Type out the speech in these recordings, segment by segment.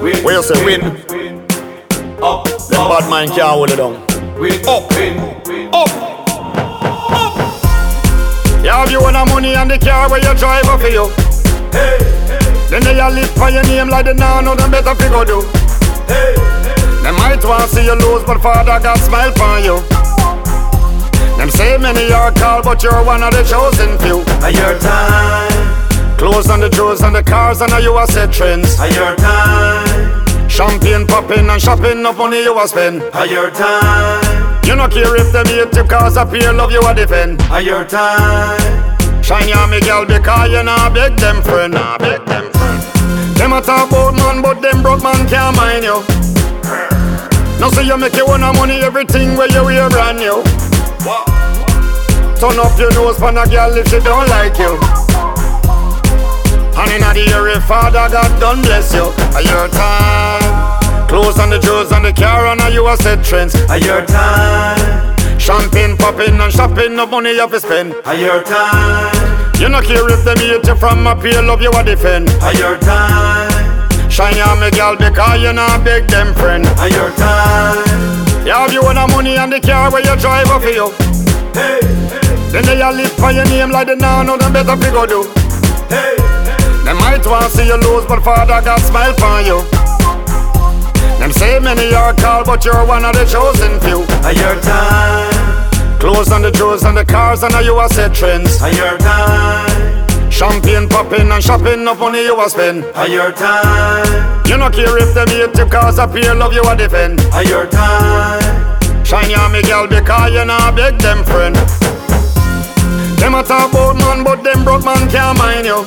win, Where you say win? up, Them up, bad mind can't hold it down. win, Up. win, Up. Up. You have you own a money and the car where you drive up for you. hey, Then they a live for your name like they now know them better figure do. hey, They might want to see you lose, but Father God smile for you. Them say many are called, but you're one of the chosen few. your time, Clothes on the jewels and the cars, and now you a set trends. a your time, Champagne popping and shopping, no money you a spend. a your time, You no care if them hate you, cause a peer love you a defend. a your time, Shine ya me girl because you nah beg them friend, nah beg them friend. Them a talk about man, but them broke man can't mind you. No say you make you own money, everything where you wear brand new. Turn up your nose for a girl if she don't like you. And inna the area, Father God done bless you. A your time. Clothes on the jewels and the car, and you a set trends. a your time, Champagne popping and shopping, no money you have to spend. a your time, You no care if them hate you from a peer love you a defend. a your time, Shine ya me girl because you not beg them friend. a your time, You have you own money and the car where you drive up for you. hey, Then they a live for your name like they now know them better figure do. Hey, They might want see you lose, but Father God smile for you. Them say many are called, but you're one of the chosen few. a your time, Clothes on the jewels and the cars, and you a set trends. a your time, Champagne popping and shopping, no money you a spend. a your time, You no care if them hate you, cause a peer love you a defend. a your time, Shine ya me girl because you not beg them friend. Them a talk about man, but them broke man can't mind you.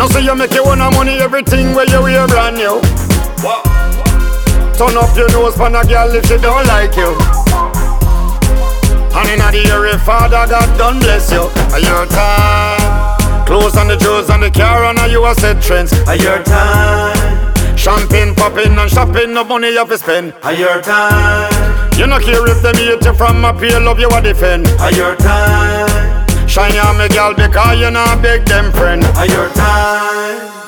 No say you make you own money, everything where you wear brand new. Turn up your nose for a girl if she don't like you. And inna the area, Father God done bless you. A your time. Clothes on the jewels and the car, and now you a set trends. a your time, Champagne popping and shopping, no money you to spend. a your time, You no care if them hate you from a peer love you a defend. a your time, Shine ya me girl because you not beg them friend. a your time.